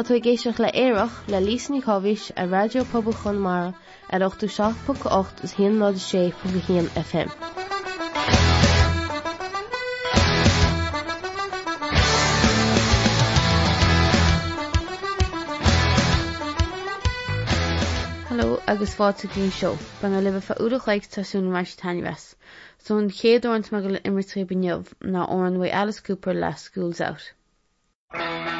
Tá tú géisioach le éireach le lísní chohís a radiopabal chun mar ar 8ú 6.8 is hí ná sé fu hían FM. Hello agus fáte gí seo, ban le fa údachaig tasún meis tainhes. Son chéadúint me go immer trí beneomh ná óan bfu Alice Cooper le Schools Out.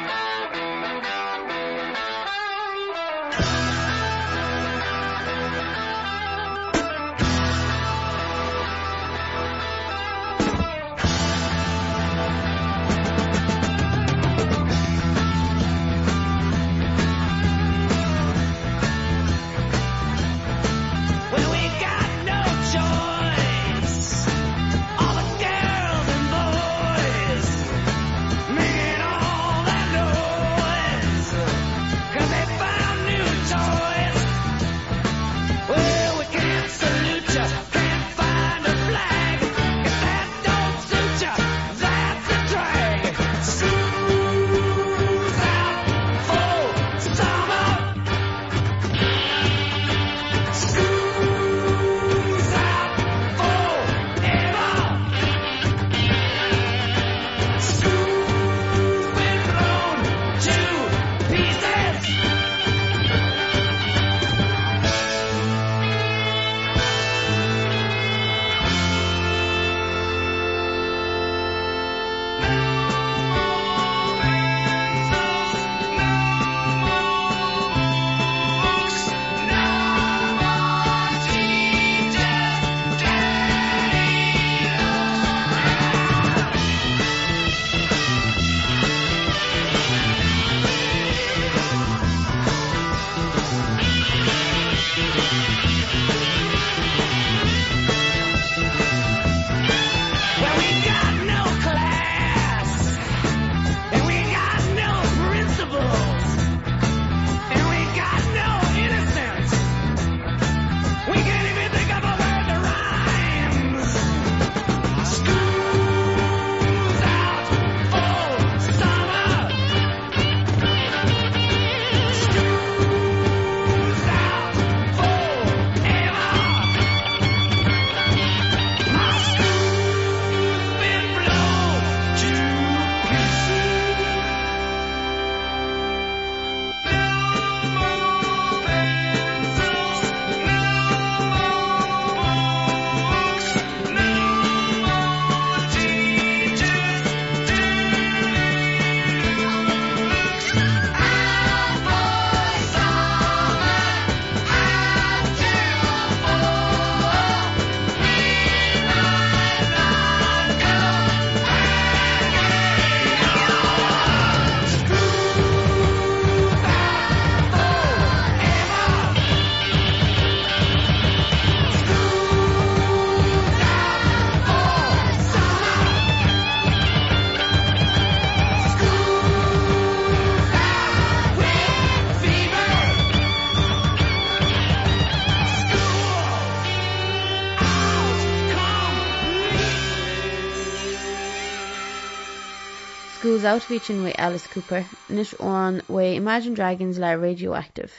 Schools Outreaching with Alice Cooper, Nish on way Imagine Dragons la Radioactive.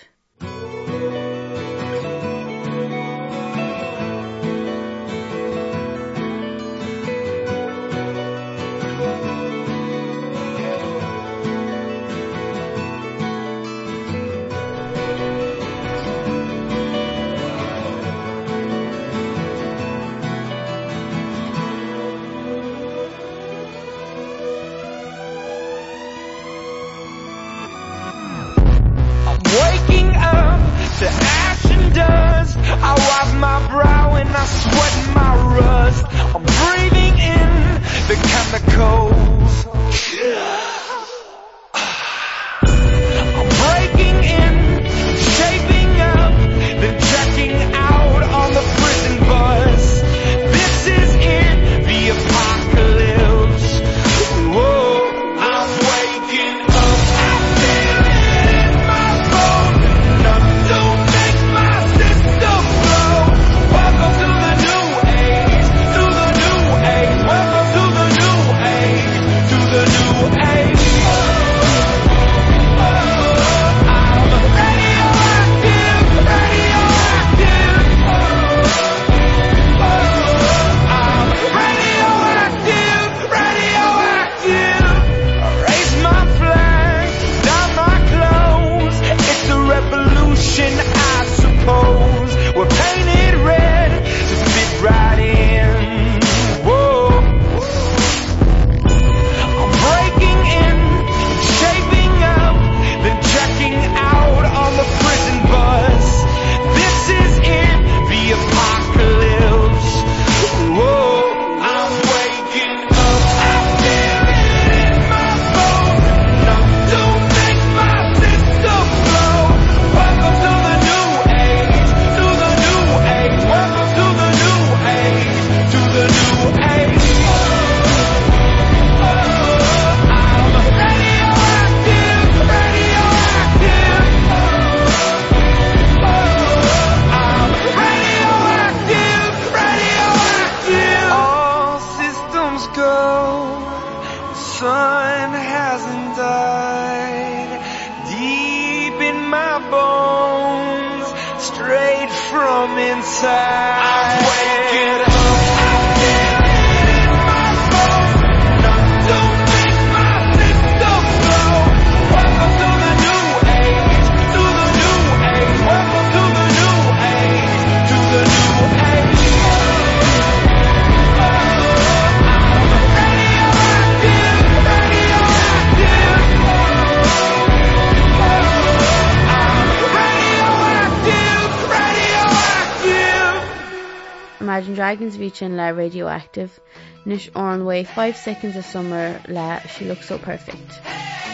brow and I sweat my rust. I'm breathing in the chemicals. yeah Imagine Dragons ví sin le radioactive, nus an way 5 seconds of summer la She looks so perfect. Hey!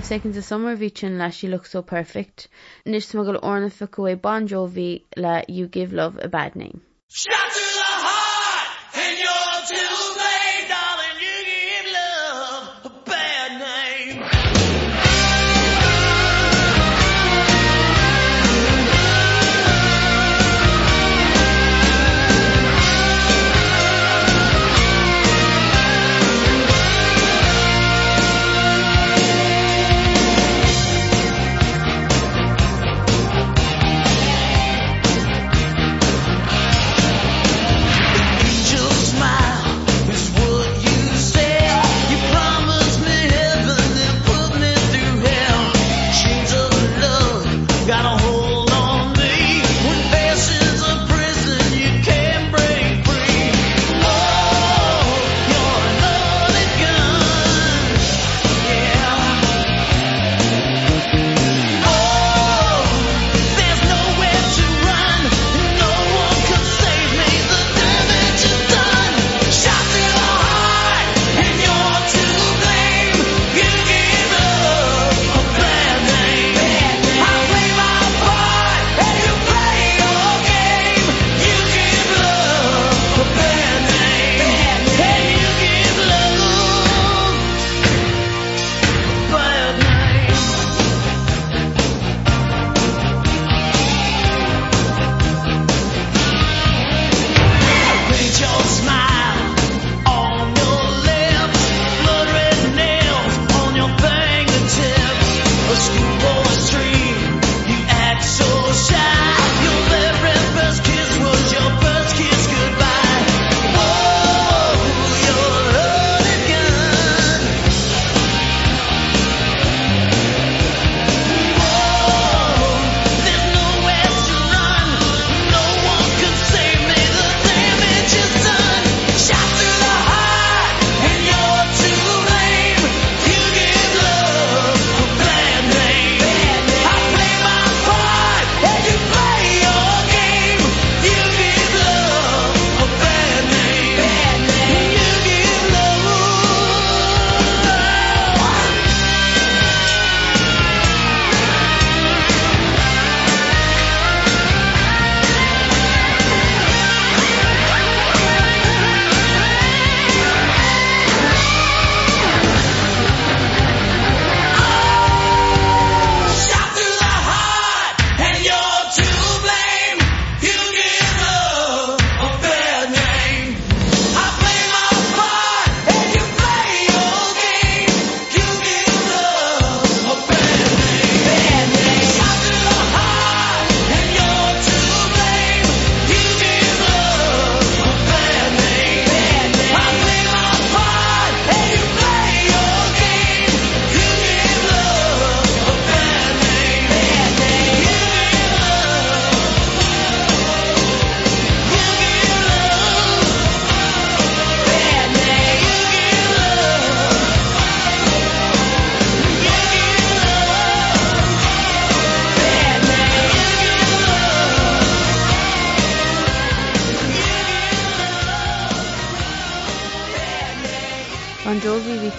5 seconds of summer bhí sin leis she looks so perfect. Nis smuggle orna fa go Bon Jovi la you give love a bad name. Shatter!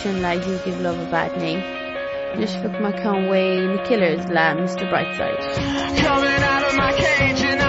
Like you give love a bad name. Just fuck my Conway and the killers lamb Mr Brightside. Coming out of my cage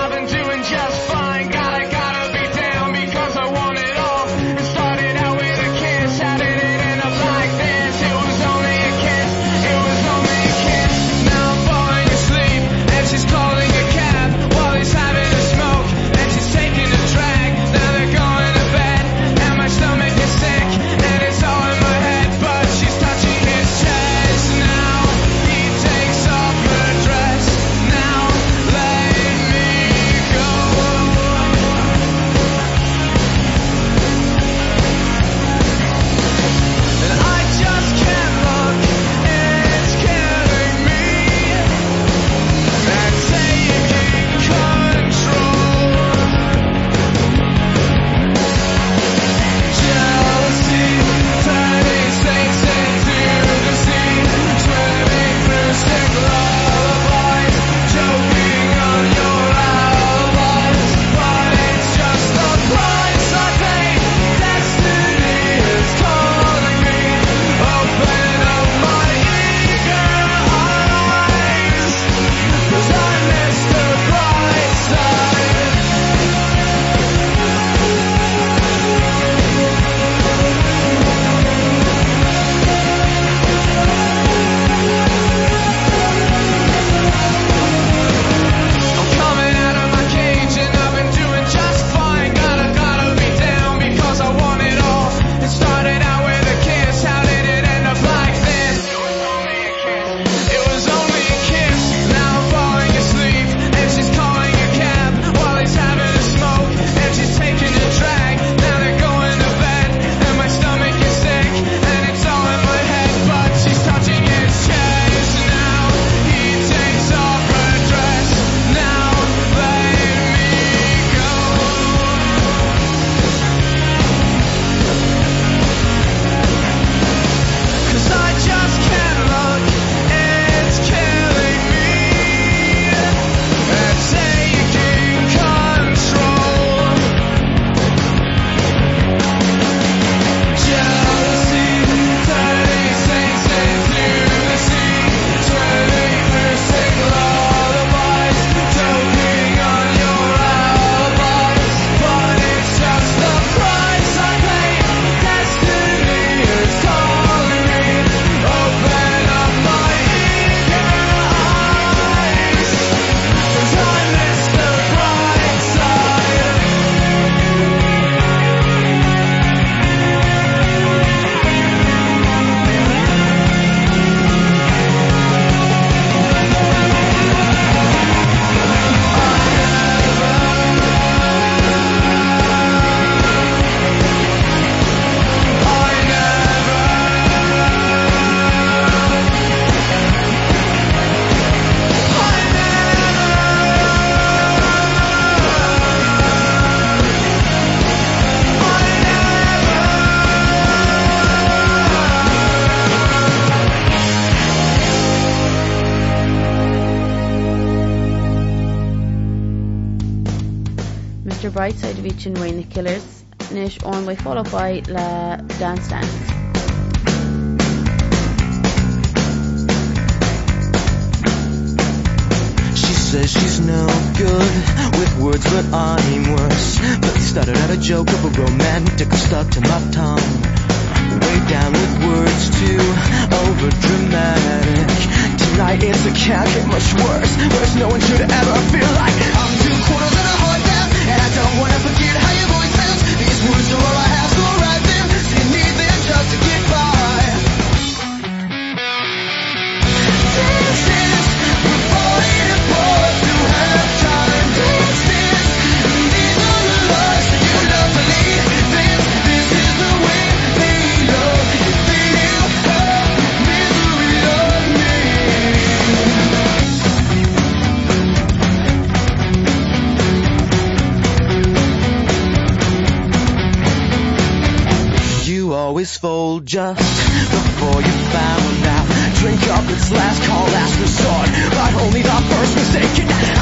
an Wayne na Killers on we Fall Out Boy La dance dance. says she's no good with words but I'm worse. But started out a joke of a romantic stuck to my tongue. Way down with words too over dramatic tonight it's a cat get much worse. There's no one should ever feel like. I'm too quarters than a just to get by. just before you found out drink up its last call last resort. But only the first mistaken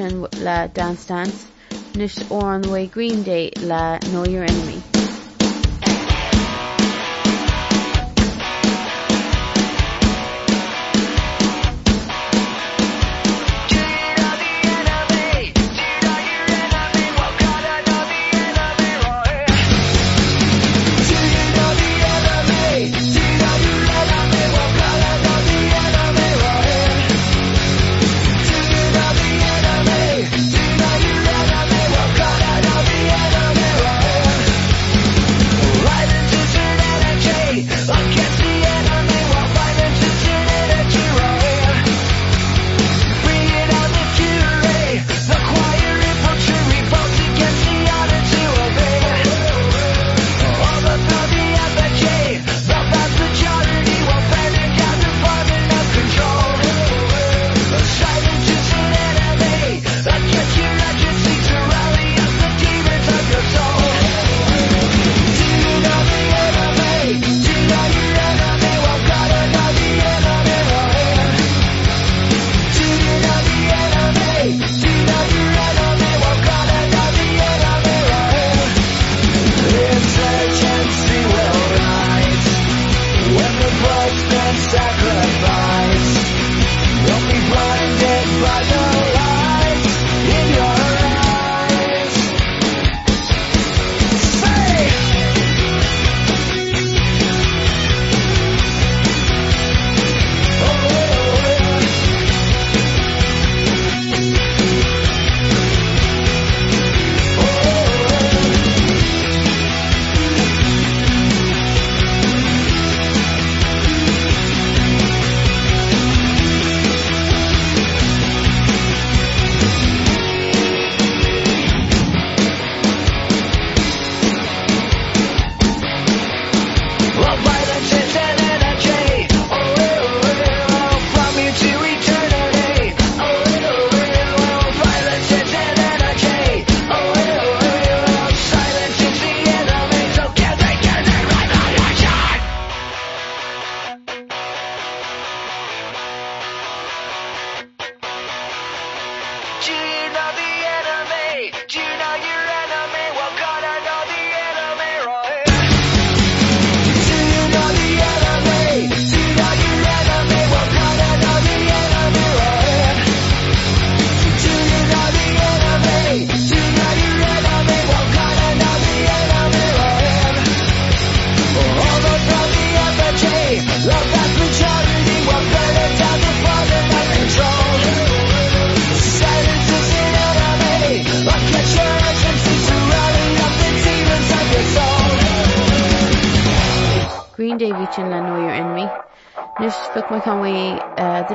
sin le Dance Dance, nus ó an way Green Day le Know Your Enemy.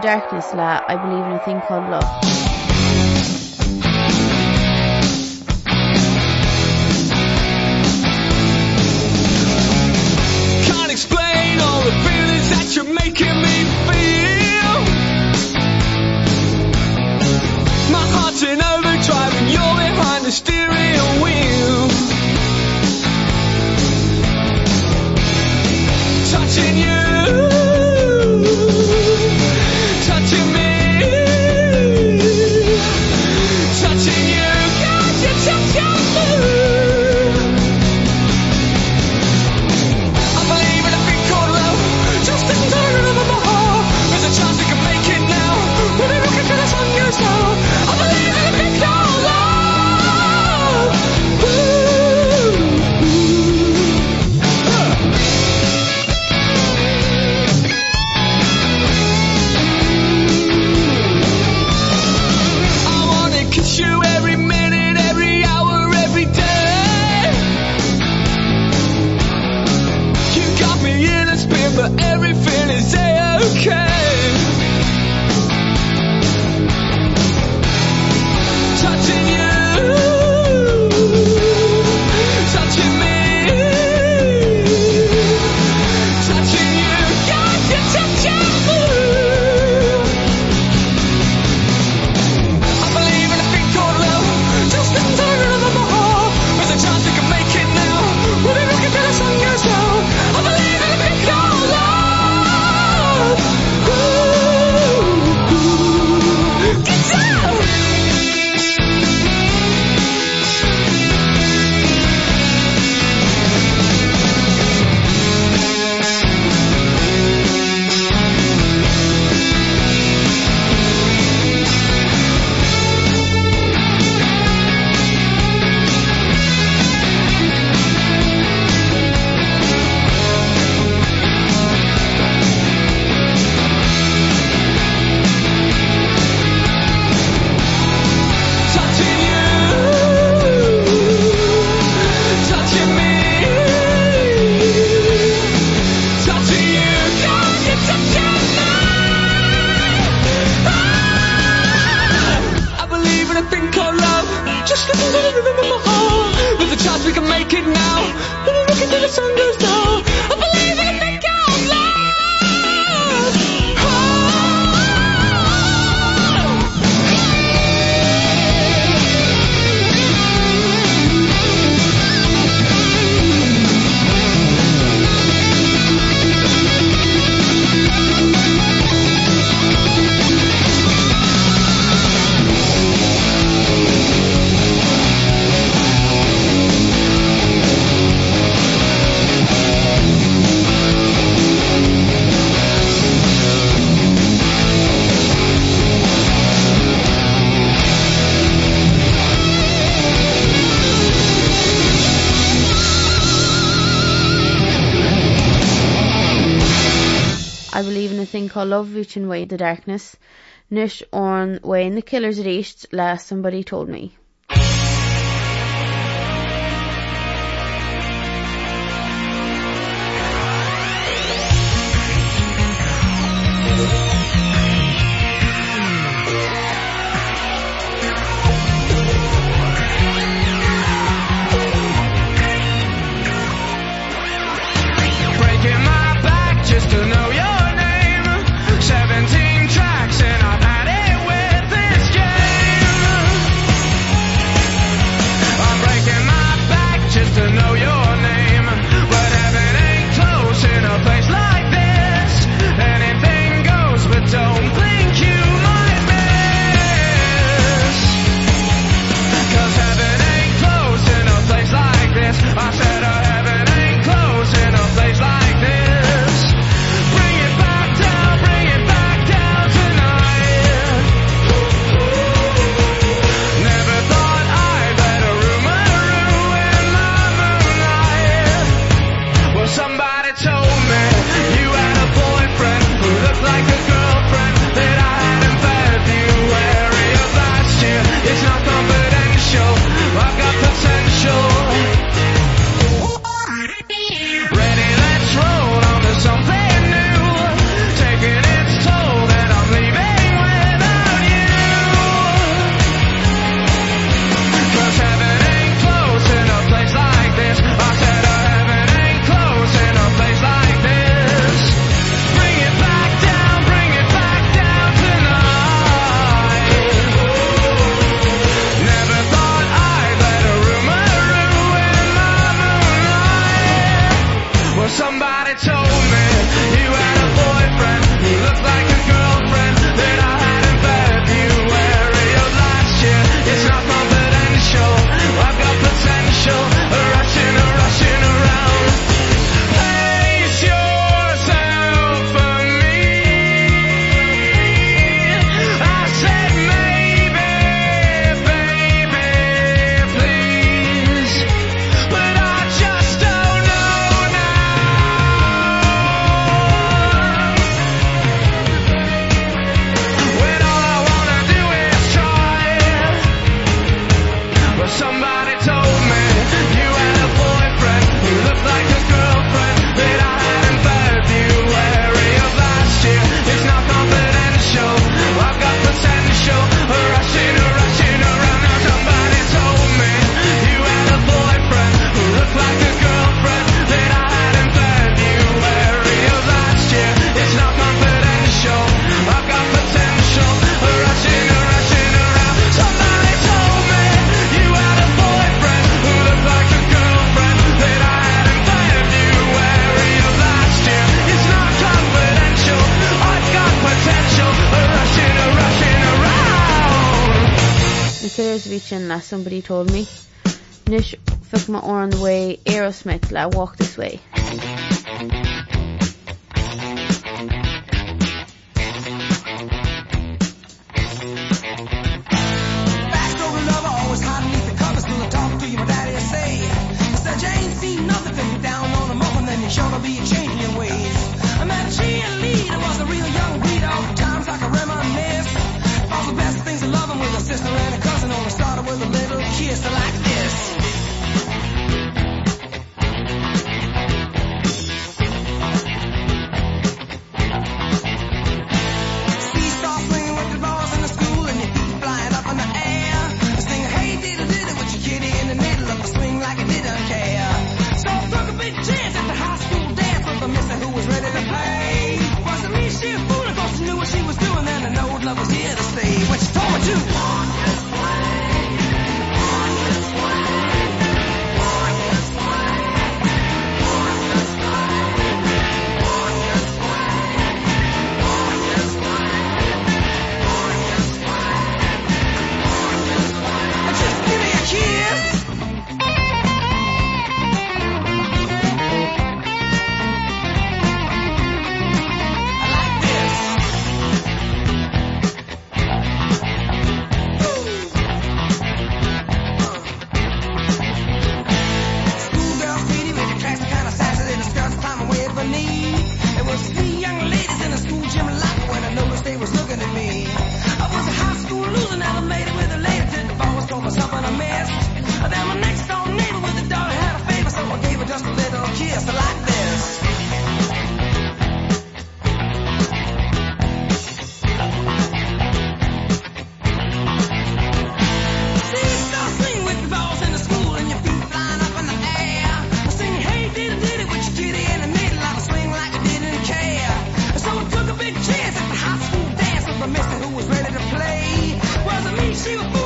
Darkness le I believe in a thing called love. you're making me feel my heart's in overdrive and you're behind the steering wheel touching you bhuitin way the darkness, nuis on way the killers reached last somebody told me. told me. Nish fuck my own way Aerosmith le walk it's like see what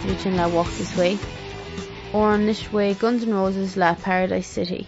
sin le Walk This Way, or an way. Guns N' Roses le Paradise City.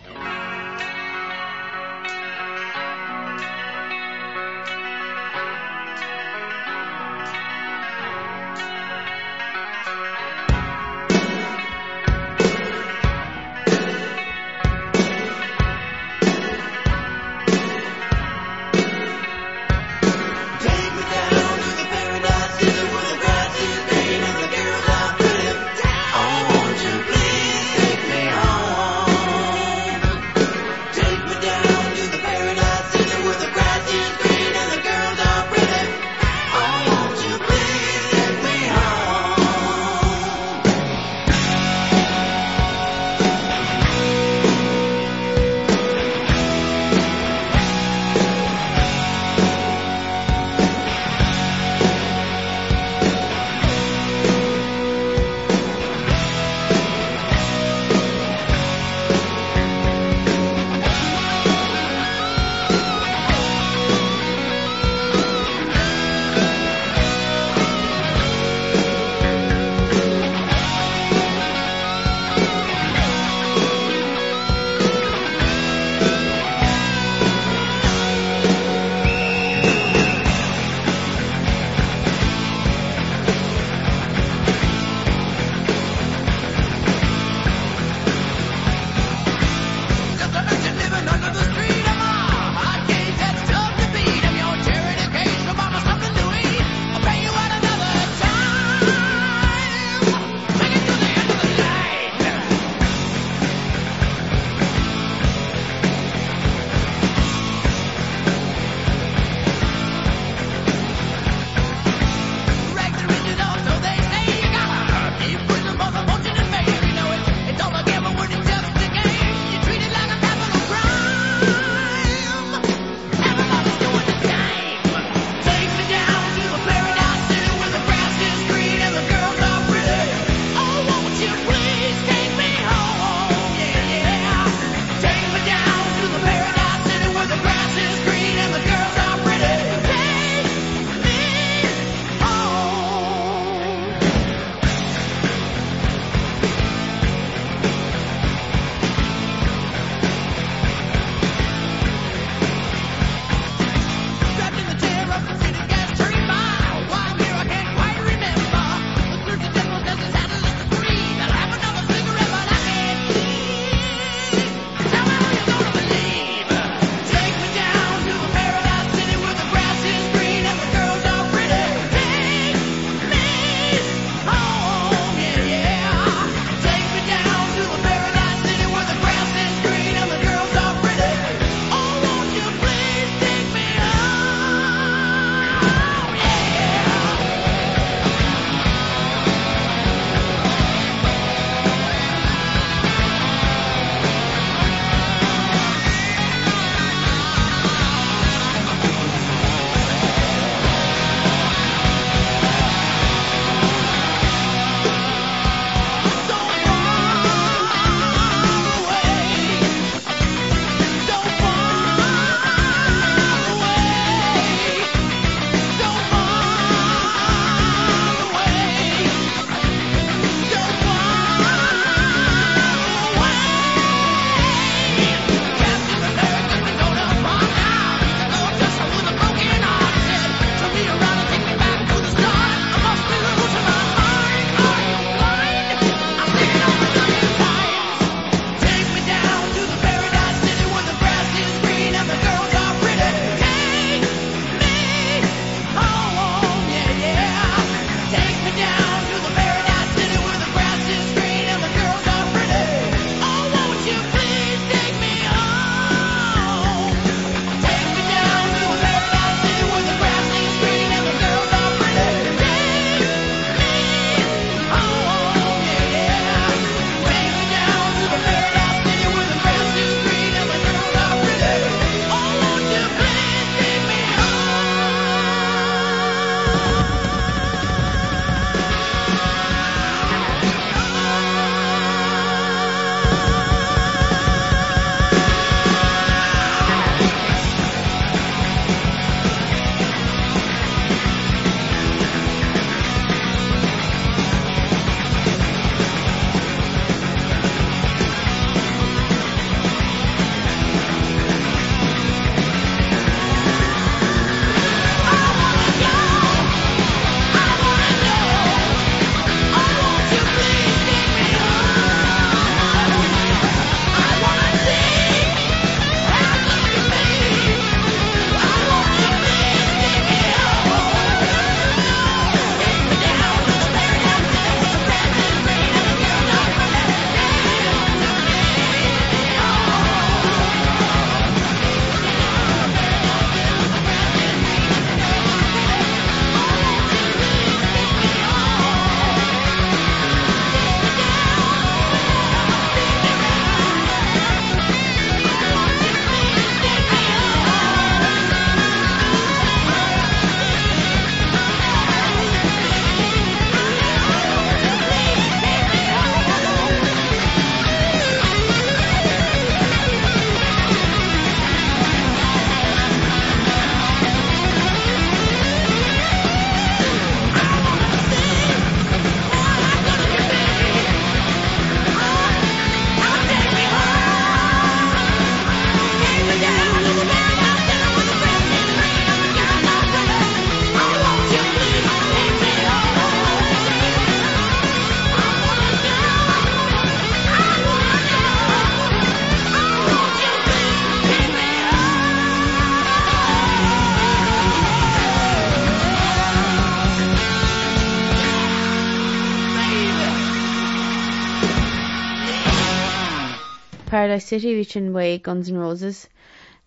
I City Reaching Way Guns N' Roses,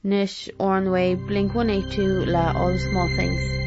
Nish Ornway Blink 182 la All Small Things.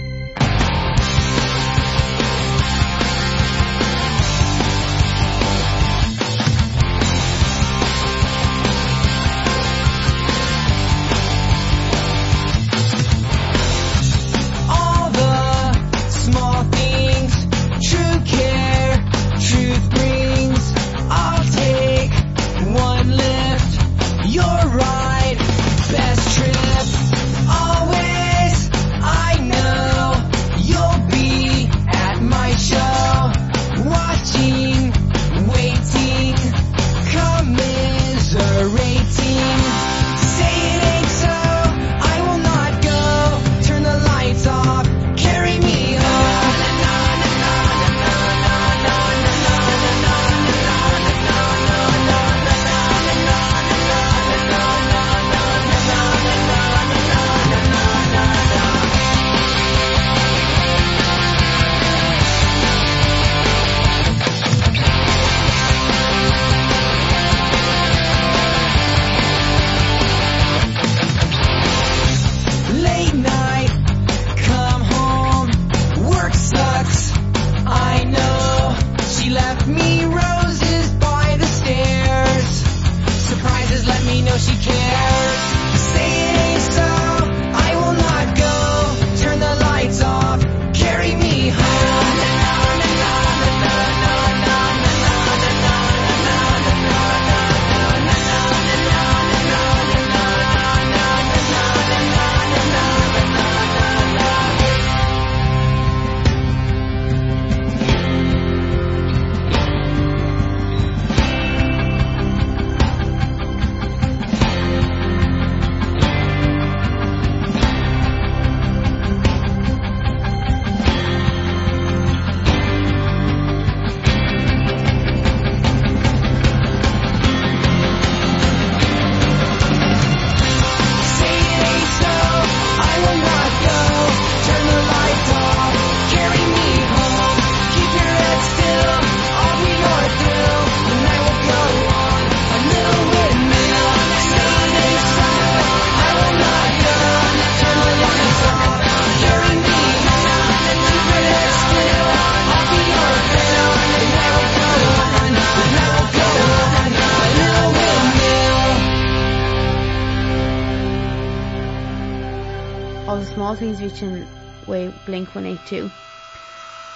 Queensvision way blink 182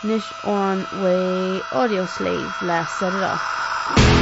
Nish on way Audioslave last set it off.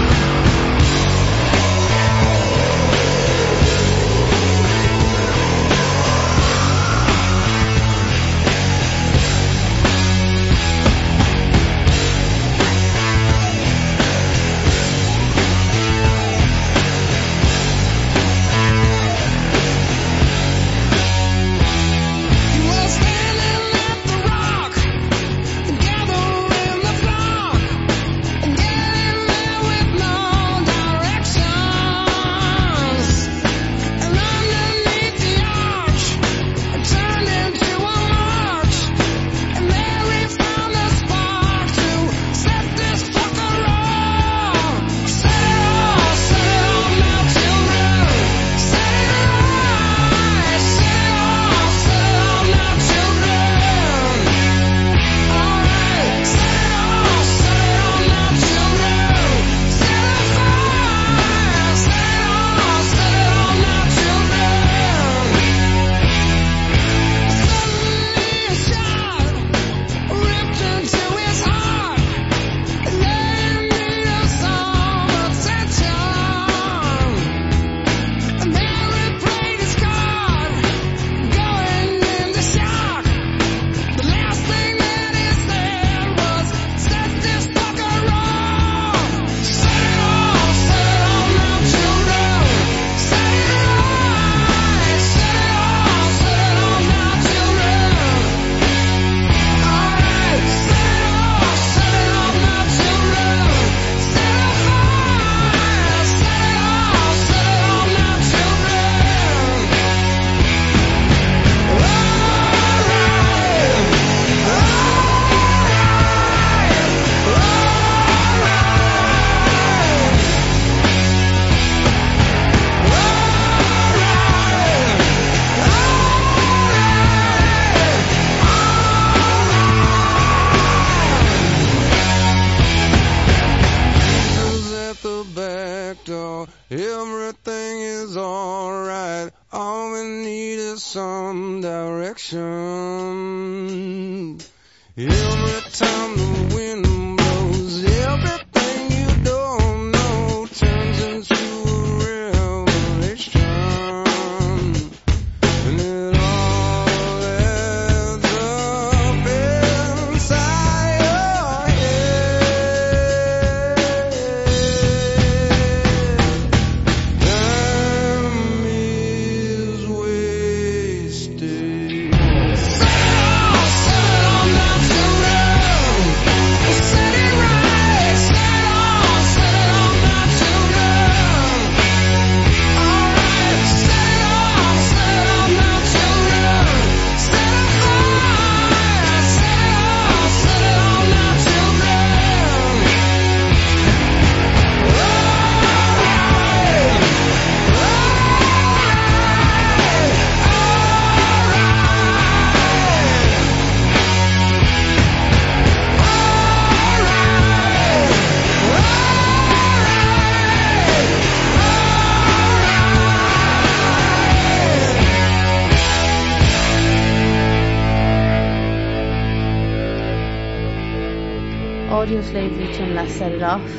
set it off,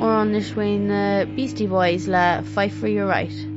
or on this Schwein uh, Beastie Boys la Fight for Your Right.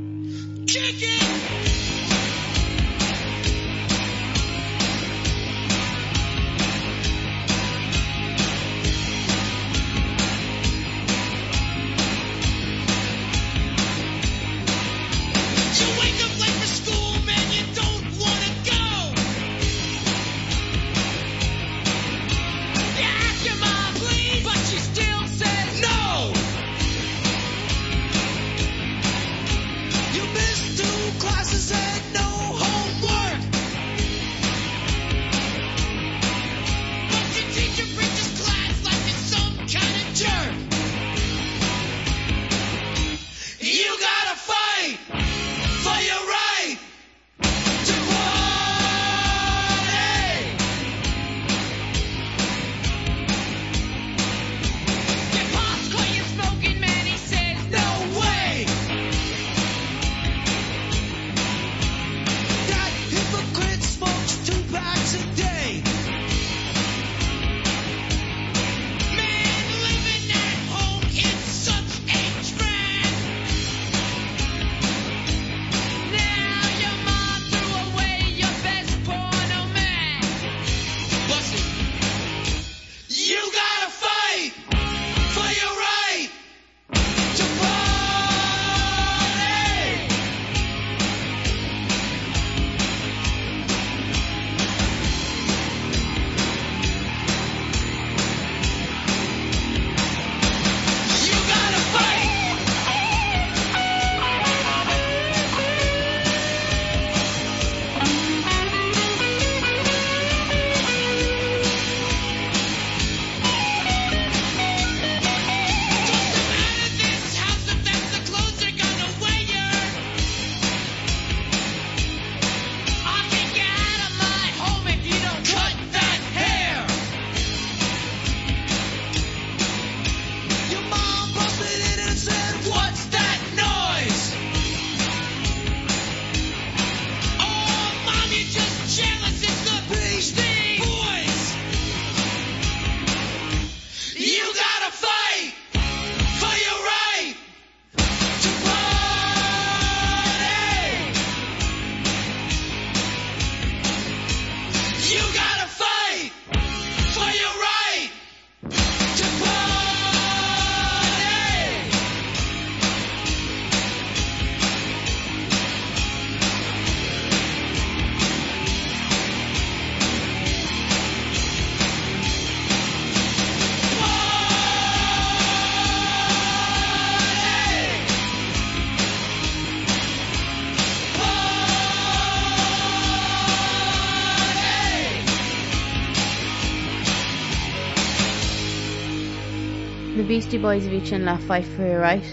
tí boys bhí sin le feithfuráis.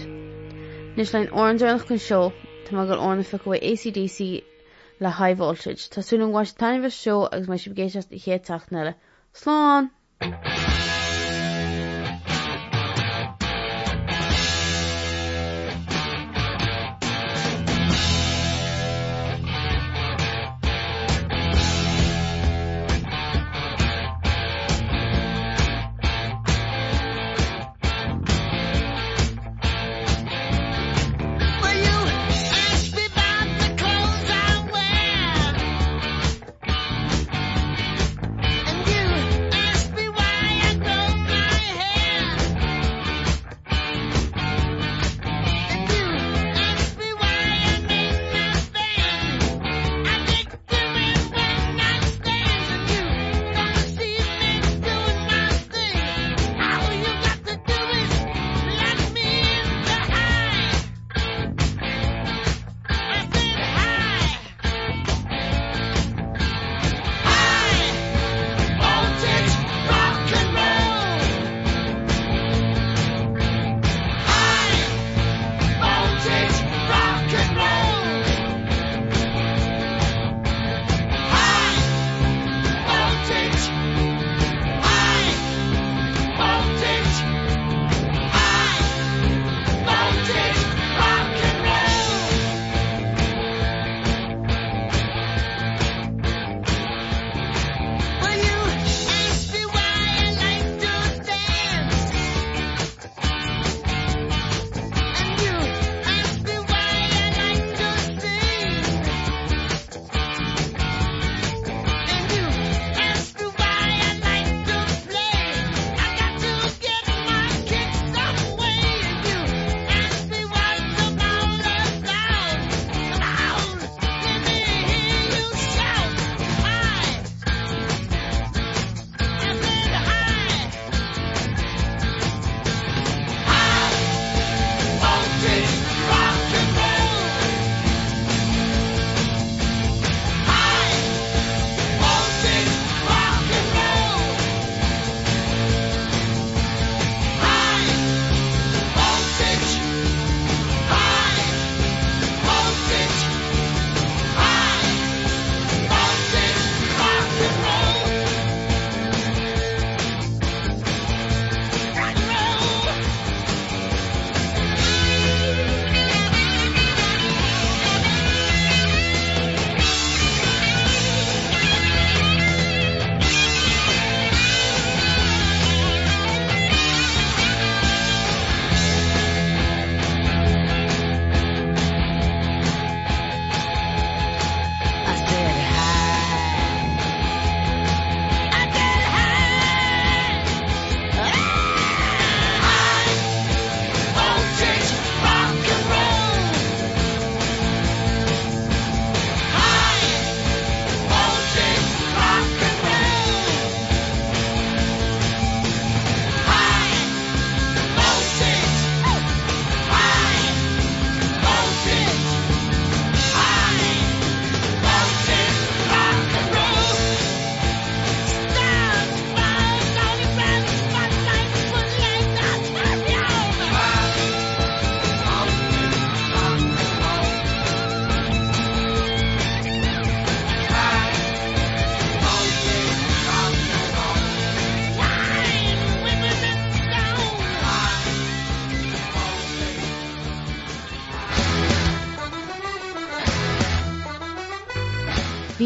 Nis lein orannach chun seo tá má go orna fa go ACDC le high voltage, Tásún an gháis tanineh seo agus mai sibgéisiast i chéad tacht nela. Sláán!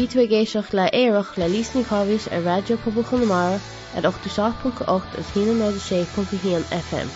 Ví tú a géisioach le éireach le lísní chovis a radio poblbal chunamara at 87.8 is 16.1 FM.